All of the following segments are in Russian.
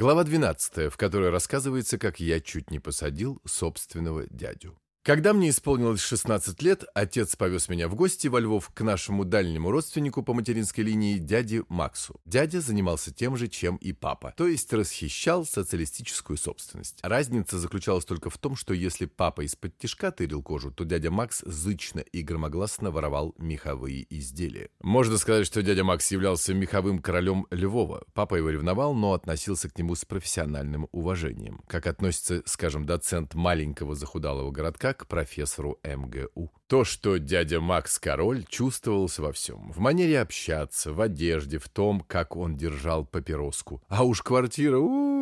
Глава 12, в которой рассказывается, как я чуть не посадил собственного дядю. Когда мне исполнилось 16 лет, отец повез меня в гости во Львов к нашему дальнему родственнику по материнской линии, дяде Максу. Дядя занимался тем же, чем и папа, то есть расхищал социалистическую собственность. Разница заключалась только в том, что если папа из-под тишка тырил кожу, то дядя Макс зычно и громогласно воровал меховые изделия. Можно сказать, что дядя Макс являлся меховым королем Львова. Папа его ревновал, но относился к нему с профессиональным уважением. Как относится, скажем, доцент маленького захудалого городка, к профессору МГУ. То, что дядя Макс Король чувствовался во всем. В манере общаться, в одежде, в том, как он держал папироску. А уж квартира... У -у -у,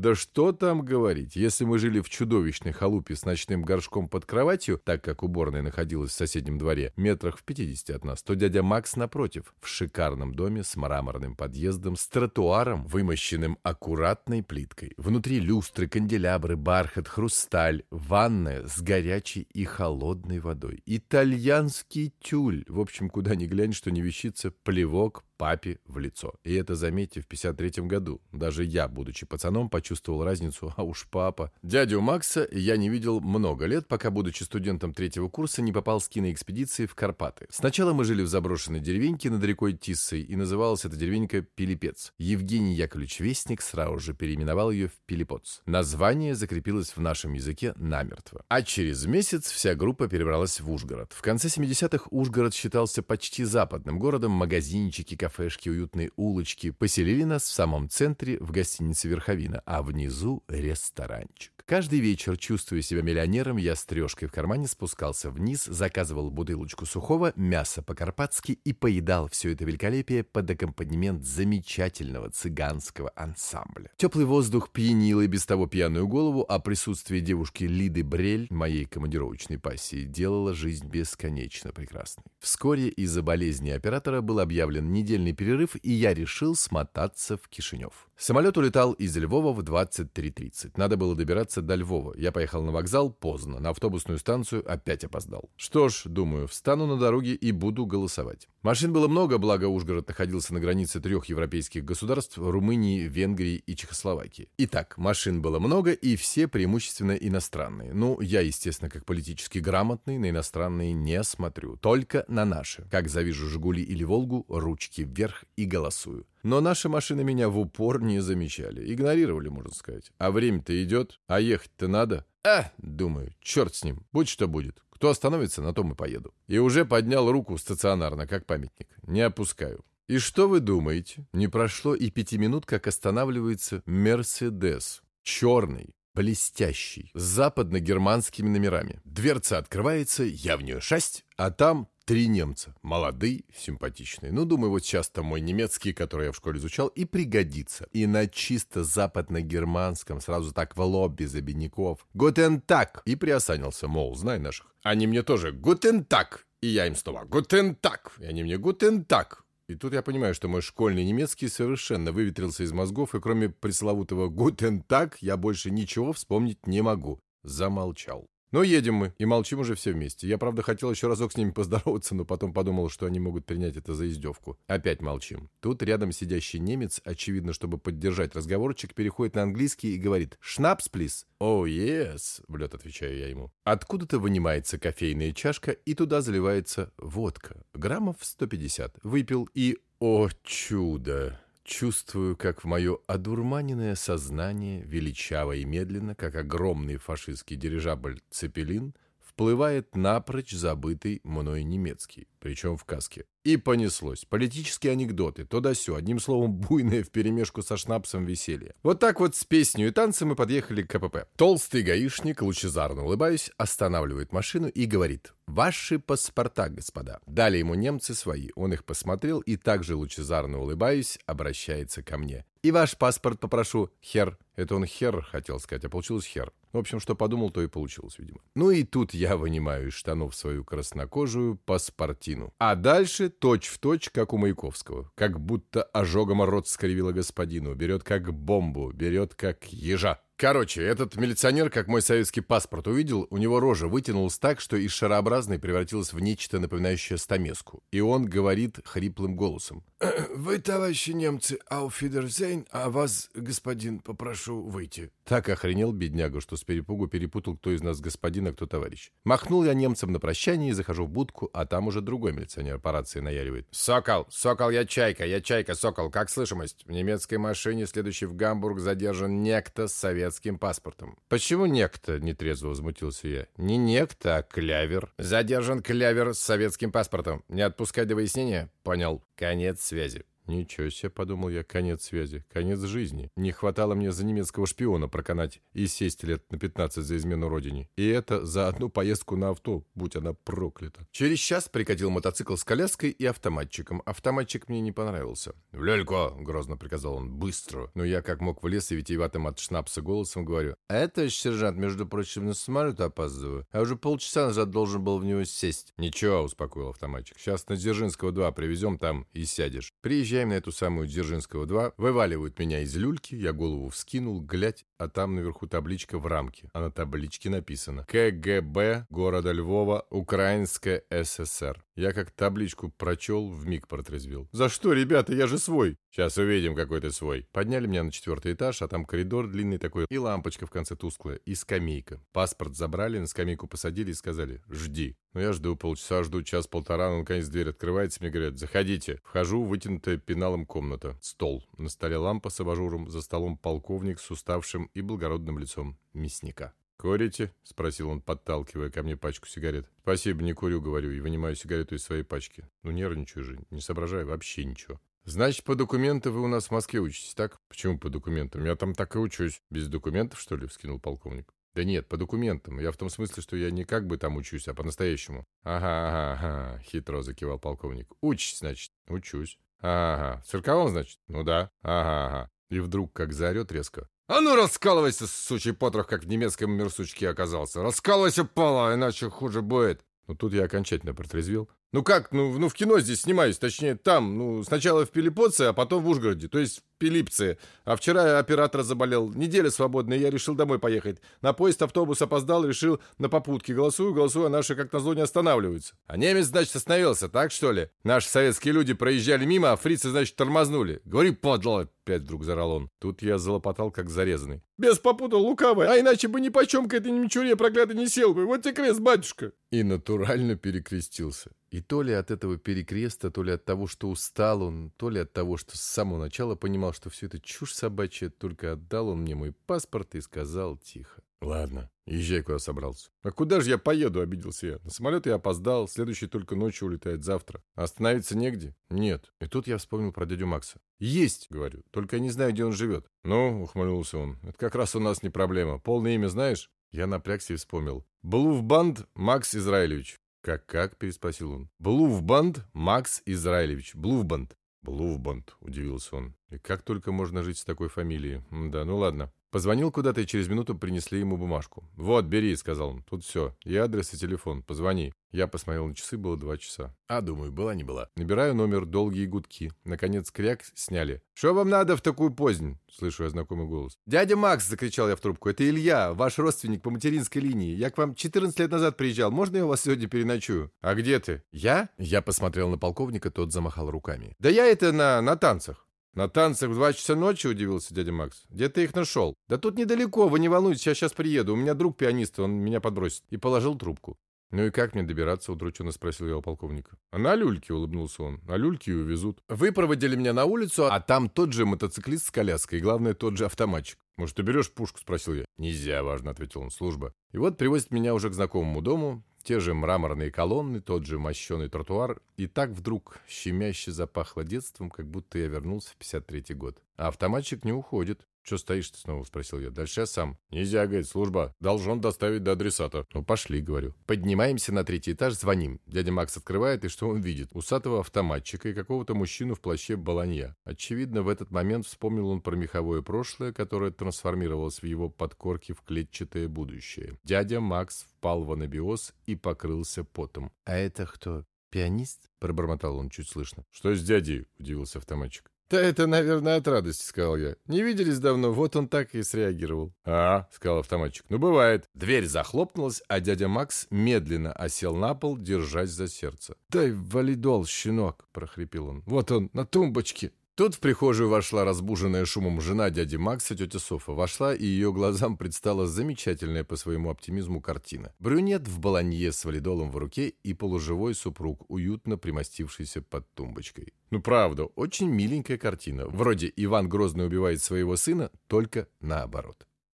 да что там говорить, если мы жили в чудовищной халупе с ночным горшком под кроватью, так как уборная находилась в соседнем дворе, метрах в 50 от нас, то дядя Макс напротив, в шикарном доме с мраморным подъездом, с тротуаром, вымощенным аккуратной плиткой. Внутри люстры, канделябры, бархат, хрусталь, ванная с горячей и холодной водой. Итальянский тюль. В общем, куда ни глянь, что не вещица, плевок, папе в лицо. И это, заметьте, в 53 году. Даже я, будучи пацаном, почувствовал разницу, а уж папа. Дядю Макса я не видел много лет, пока, будучи студентом третьего курса, не попал с киноэкспедиции в Карпаты. Сначала мы жили в заброшенной деревеньке над рекой Тиссой, и называлась эта деревенька Пилипец. Евгений Яковлевич Вестник сразу же переименовал ее в Пилипоц. Название закрепилось в нашем языке намертво. А через месяц вся группа перебралась в Ужгород. В конце 70-х Ужгород считался почти западным городом, магазинчики, кафе кафешки, уютные улочки, поселили нас в самом центре в гостинице «Верховина», а внизу ресторанчик. Каждый вечер, чувствуя себя миллионером, я с трешкой в кармане спускался вниз, заказывал бутылочку сухого, мясо по-карпатски и поедал все это великолепие под аккомпанемент замечательного цыганского ансамбля. Теплый воздух пьянил и без того пьяную голову, а присутствие девушки Лиды Брель, моей командировочной пассии, делало жизнь бесконечно прекрасной. Вскоре из-за болезни оператора был объявлен недельный перерыв, и я решил смотаться в Кишинев. Самолет улетал из Львова в 23.30. Надо было добираться до Львова. Я поехал на вокзал поздно, на автобусную станцию опять опоздал. Что ж, думаю, встану на дороге и буду голосовать. Машин было много, благо Ужгород находился на границе трех европейских государств – Румынии, Венгрии и Чехословакии. Итак, машин было много, и все преимущественно иностранные. Ну, я, естественно, как политически грамотный, на иностранные не смотрю. Только на наши. Как завижу «Жигули» или «Волгу», ручки вверх и голосую. Но наши машины меня в упор не замечали. Игнорировали, можно сказать. А время-то идет, а ехать-то надо. А, думаю, черт с ним, будь что будет. Кто остановится, на том и поеду. И уже поднял руку стационарно, как памятник. Не опускаю. И что вы думаете? Не прошло и пяти минут, как останавливается «Мерседес». Черный, блестящий, с западно-германскими номерами. Дверца открывается, я в нее шасть, а там Три немца. Молодые, симпатичные. Ну, думаю, вот сейчас-то мой немецкий, который я в школе изучал, и пригодится. И на чисто западно-германском, сразу так в лоб, без обиняков. «Гутен так!» И приосанился, мол, знай наших. Они мне тоже «Guten Tag!» И я им снова «Guten Tag!» И они мне «Guten Tag!» И тут я понимаю, что мой школьный немецкий совершенно выветрился из мозгов, и кроме пресловутого «Guten Tag!» я больше ничего вспомнить не могу. Замолчал. Но едем мы, и молчим уже все вместе. Я, правда, хотел еще разок с ними поздороваться, но потом подумал, что они могут принять это за издевку. Опять молчим. Тут рядом сидящий немец, очевидно, чтобы поддержать разговорчик, переходит на английский и говорит «Schnapps, please». «Oh, yes», — влет отвечаю я ему. Откуда-то вынимается кофейная чашка, и туда заливается водка. Граммов 150. Выпил и... О, чудо! Чувствую, как в мое одурманенное сознание, величаво и медленно, как огромный фашистский дирижабль «Цепелин», вплывает напрочь забытый мной немецкий, причем в каске. И понеслось. Политические анекдоты, то да сё, одним словом, буйное вперемешку со шнапсом веселье. Вот так вот с песней и танцем мы подъехали к КПП. Толстый гаишник, лучезарно улыбаясь, останавливает машину и говорит «Ваши паспорта, господа». Дали ему немцы свои. Он их посмотрел и также лучезарно улыбаясь, обращается ко мне. «И ваш паспорт попрошу, хер». Это он хер хотел сказать, а получилось хер. В общем, что подумал, то и получилось, видимо. Ну и тут я вынимаю из штанов свою краснокожую паспортину. А дальше точь в точь, как у Маяковского. Как будто ожогом рот скривила господину. Берет как бомбу, берет как ежа. Короче, этот милиционер, как мой советский паспорт увидел, у него рожа вытянулась так, что из шарообразной превратилась в нечто напоминающее стамеску. И он говорит хриплым голосом. «Вы, товарищи немцы, ауфидерзейн, а вас, господин, попрошу выйти». Так охренел бедняга, что с перепугу перепутал, кто из нас господин, а кто товарищ. Махнул я немцам на прощание и захожу в будку, а там уже другой милиционер по рации наяривает. «Сокол! Сокол, я чайка! Я чайка, Сокол! Как слышимость? В немецкой машине, следующей в Гамбург, задержан некто с советским паспортом». «Почему некто?» — нетрезво возмутился я. «Не некто, а клявер». «Задержан клявер с советским паспортом. Не отпускать до выяснения?» «Понял. Конец связи». Ничего себе, подумал я, конец связи, конец жизни. Не хватало мне за немецкого шпиона проканать и сесть лет на 15 за измену родине. И это за одну поездку на авто, будь она проклята. Через час прикатил мотоцикл с коляской и автоматчиком. Автоматчик мне не понравился. «В люльку!» — грозно приказал он. «Быстро!» Но я как мог влез и витиеватым от шнапса голосом говорю. «Это, сержант, между прочим, на самолет опаздываю. А уже полчаса назад должен был в него сесть». «Ничего», — успокоил автоматчик. «Сейчас на Дзержинского 2 привезем там и сядешь. Приезжай Приезжаем на эту самую Дзержинского 2, вываливают меня из люльки, я голову вскинул, глядь, а там наверху табличка в рамке. А на табличке написано «КГБ города Львова, Украинская ССР». Я как табличку прочел, в миг протрезвел. «За что, ребята, я же свой!» «Сейчас увидим, какой ты свой». Подняли меня на четвертый этаж, а там коридор длинный такой, и лампочка в конце тусклая, и скамейка. Паспорт забрали, на скамейку посадили и сказали «Жди». Ну я жду полчаса, жду час-полтора, но наконец дверь открывается, мне говорят «Заходите». Вхожу, вытянутая пеналом комната. Стол. На столе лампа с абажуром, за столом полковник с уставшим и благородным лицом мясника. «Курите?» — спросил он, подталкивая ко мне пачку сигарет. «Спасибо, не курю», — говорю, и вынимаю сигарету из своей пачки. Ну, нервничаю же, не соображаю вообще ничего. «Значит, по документам вы у нас в Москве учитесь, так?» «Почему по документам? Я там так и учусь». «Без документов, что ли?» — вскинул полковник. «Да нет, по документам. Я в том смысле, что я не как бы там учусь, а по-настоящему». «Ага, ага, ага», — хитро закивал полковник. «Учись, значит?» «Учусь». «Ага, в цирковом, значит?» «Ну да». «Ага, ага». И вдруг как заорет резко. «А ну раскалывайся, сучий потрох, как в немецком мерсучке оказался! Раскалывайся, Пала, иначе хуже будет!» Но тут я окончательно протрезвел. «Ну как, ну, ну в кино здесь снимаюсь, точнее там, ну сначала в Пилипоце, а потом в Ужгороде, то есть Пилипце. А вчера оператор заболел. Неделя свободная, я решил домой поехать. На поезд автобус опоздал, решил на попутке. Голосую, голосую, а наши как назло не останавливаются. А немец, значит, остановился, так что ли? Наши советские люди проезжали мимо, а фрицы, значит, тормознули. Говори, подло, опять вдруг зарал он. Тут я залопотал, как зарезанный. Без попутал лукавый, а иначе бы ни почем к этой немчуре проклятый не сел бы. Вот тебе крест, батюшка. И натурально перекрестился. И то ли от этого перекреста, то ли от того, что устал он, то ли от того, что с самого начала понимал, что все это чушь собачья, только отдал он мне мой паспорт и сказал тихо. «Ладно, езжай, куда собрался». «А куда же я поеду?» — обиделся я. «На самолет я опоздал, следующий только ночью улетает завтра. остановиться негде?» «Нет». И тут я вспомнил про дядю Макса. «Есть!» — говорю. «Только я не знаю, где он живет». «Ну», — ухмыльнулся он, — «это как раз у нас не проблема. Полное имя знаешь?» Я напрягся и вспомнил. «Блуфбанд Макс Израилевич». «Как-как?» — переспросил он. «Блуфбанд Макс Израилевич. Блуфбанд». «Блуфбанд», — удивился он. «И как только можно жить с такой фамилией? Да, ну ладно». Позвонил куда-то и через минуту принесли ему бумажку. «Вот, бери», — сказал он. «Тут все. И адрес, и телефон. Позвони». Я посмотрел на часы, было два часа. А, думаю, была не была. Набираю номер, долгие гудки. Наконец кряк сняли. «Что вам надо в такую позднь?» Слышу я знакомый голос. «Дядя Макс!» — закричал я в трубку. «Это Илья, ваш родственник по материнской линии. Я к вам 14 лет назад приезжал. Можно я у вас сегодня переночую?» «А где ты?» «Я?» Я посмотрел на полковника, тот замахал руками. «Да я это на, на танцах». «На танцах в два часа ночи?» – удивился дядя Макс. «Где ты их нашел?» «Да тут недалеко, вы не волнуйтесь, я сейчас приеду. У меня друг пианист, он меня подбросит». И положил трубку. «Ну и как мне добираться?» – удрученно спросил я у полковника. «А на люльке», – улыбнулся он. «На люльке и увезут». Вы проводили меня на улицу, а там тот же мотоциклист с коляской, и главное, тот же автоматчик. «Может, ты берешь пушку?» – спросил я. «Нельзя», – важно ответил он. «Служба». И вот привозит меня уже к знакомому дому. Те же мраморные колонны, тот же мощеный тротуар. И так вдруг щемяще запахло детством, как будто я вернулся в 53-й год. А автоматчик не уходит. «Что стоишь-то снова?» — спросил я. «Дальше я сам». «Нельзя, — говорит, — служба. Должен доставить до адресата». «Ну, пошли», — говорю. Поднимаемся на третий этаж, звоним. Дядя Макс открывает, и что он видит? Усатого автоматчика и какого-то мужчину в плаще баланья. Очевидно, в этот момент вспомнил он про меховое прошлое, которое трансформировалось в его подкорке в клетчатое будущее. Дядя Макс впал в анабиоз и покрылся потом. «А это кто? Пианист?» — пробормотал он чуть слышно. «Что с дядей?» — удивился автоматчик. «Да это, наверное, от радости», — сказал я. «Не виделись давно, вот он так и среагировал». «А», — сказал автоматчик, — «ну бывает». Дверь захлопнулась, а дядя Макс медленно осел на пол, держась за сердце. «Дай валидол, щенок», — прохрипел он. «Вот он, на тумбочке». Тут в прихожую вошла разбуженная шумом жена дяди Макса, тетя Софа. Вошла, и ее глазам предстала замечательная по своему оптимизму картина. Брюнет в баланье с валидолом в руке и полуживой супруг, уютно примостившийся под тумбочкой. Ну правда, очень миленькая картина. Вроде Иван Грозный убивает своего сына, только наоборот.